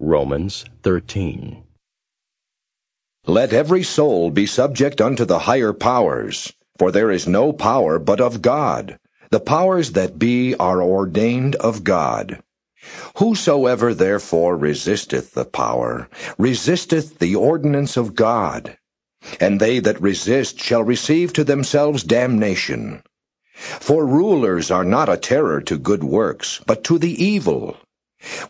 Romans 13. Let every soul be subject unto the higher powers, for there is no power but of God. The powers that be are ordained of God. Whosoever therefore resisteth the power, resisteth the ordinance of God. And they that resist shall receive to themselves damnation. For rulers are not a terror to good works, but to the evil.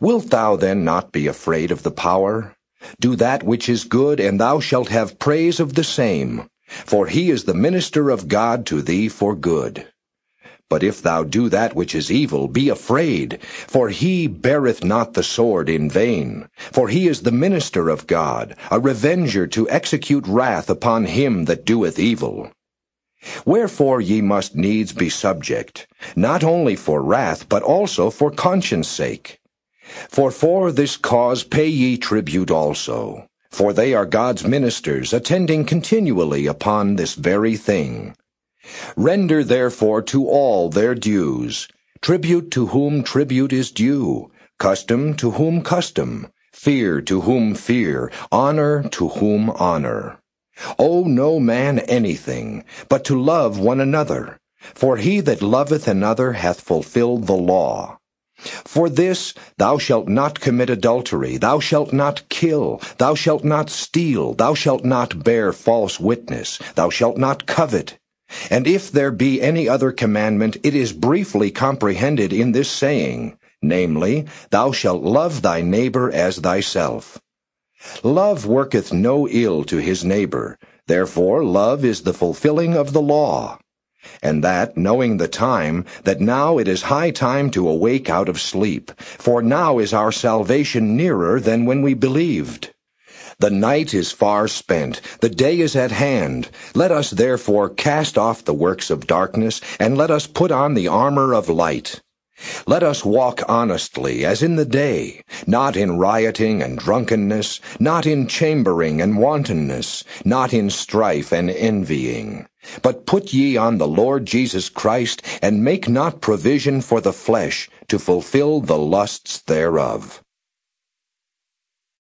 Wilt thou then not be afraid of the power? Do that which is good, and thou shalt have praise of the same, for he is the minister of God to thee for good. But if thou do that which is evil, be afraid, for he beareth not the sword in vain, for he is the minister of God, a revenger to execute wrath upon him that doeth evil. Wherefore ye must needs be subject, not only for wrath, but also for conscience sake. For for this cause pay ye tribute also, for they are God's ministers, attending continually upon this very thing. Render therefore to all their dues, tribute to whom tribute is due, custom to whom custom, fear to whom fear, honor to whom honor. Owe no man anything, but to love one another, for he that loveth another hath fulfilled the law. For this, thou shalt not commit adultery, thou shalt not kill, thou shalt not steal, thou shalt not bear false witness, thou shalt not covet. And if there be any other commandment, it is briefly comprehended in this saying, namely, Thou shalt love thy neighbor as thyself. Love worketh no ill to his neighbor, therefore love is the fulfilling of the law and that, knowing the time, that now it is high time to awake out of sleep, for now is our salvation nearer than when we believed. The night is far spent, the day is at hand. Let us therefore cast off the works of darkness, and let us put on the armor of light. Let us walk honestly as in the day, not in rioting and drunkenness, not in chambering and wantonness, not in strife and envying. But put ye on the Lord Jesus Christ, and make not provision for the flesh to fulfill the lusts thereof.